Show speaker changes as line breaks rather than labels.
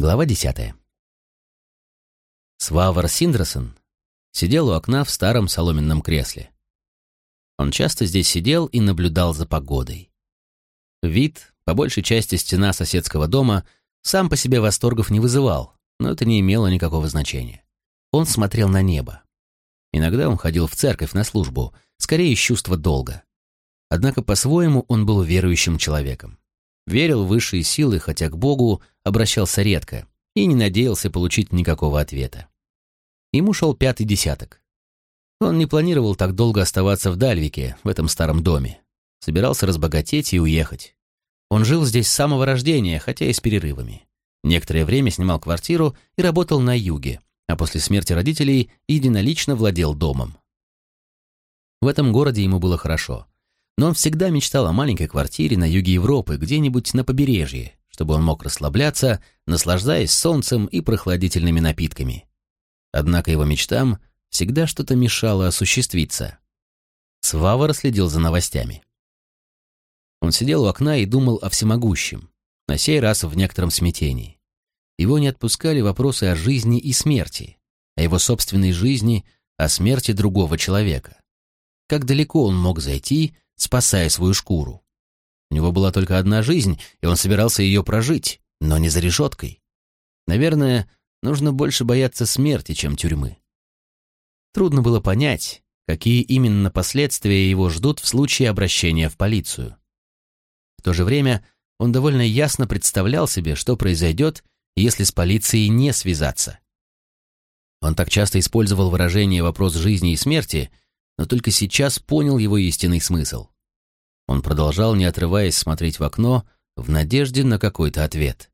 Глава десятая. Свавар Синдерсон сидел у окна в старом соломенном кресле. Он часто здесь сидел и наблюдал за погодой. Вид, по большей части стена соседского дома, сам по себе восторгов не вызывал, но это не имело никакого значения. Он смотрел на небо. Иногда он ходил в церковь на службу, скорее из чувства долга. Однако по-своему он был верующим человеком. Верил в высшие силы, хотя к Богу обращался редко и не надеялся получить никакого ответа. Ему шел пятый десяток. Он не планировал так долго оставаться в Дальвике, в этом старом доме. Собирался разбогатеть и уехать. Он жил здесь с самого рождения, хотя и с перерывами. Некоторое время снимал квартиру и работал на юге, а после смерти родителей единолично владел домом. В этом городе ему было хорошо но он всегда мечтал о маленькой квартире на юге Европы, где-нибудь на побережье, чтобы он мог расслабляться, наслаждаясь солнцем и прохладительными напитками. Однако его мечтам всегда что-то мешало осуществиться. Свава следил за новостями. Он сидел у окна и думал о всемогущем, на сей раз в некотором смятении. Его не отпускали вопросы о жизни и смерти, о его собственной жизни, о смерти другого человека. Как далеко он мог зайти, спасая свою шкуру. У него была только одна жизнь, и он собирался ее прожить, но не за решеткой. Наверное, нужно больше бояться смерти, чем тюрьмы. Трудно было понять, какие именно последствия его ждут в случае обращения в полицию. В то же время он довольно ясно представлял себе, что произойдет, если с полицией не связаться. Он так часто использовал выражение «вопрос жизни и смерти», но только сейчас понял его истинный смысл. Он продолжал, не отрываясь, смотреть в окно в надежде на какой-то ответ.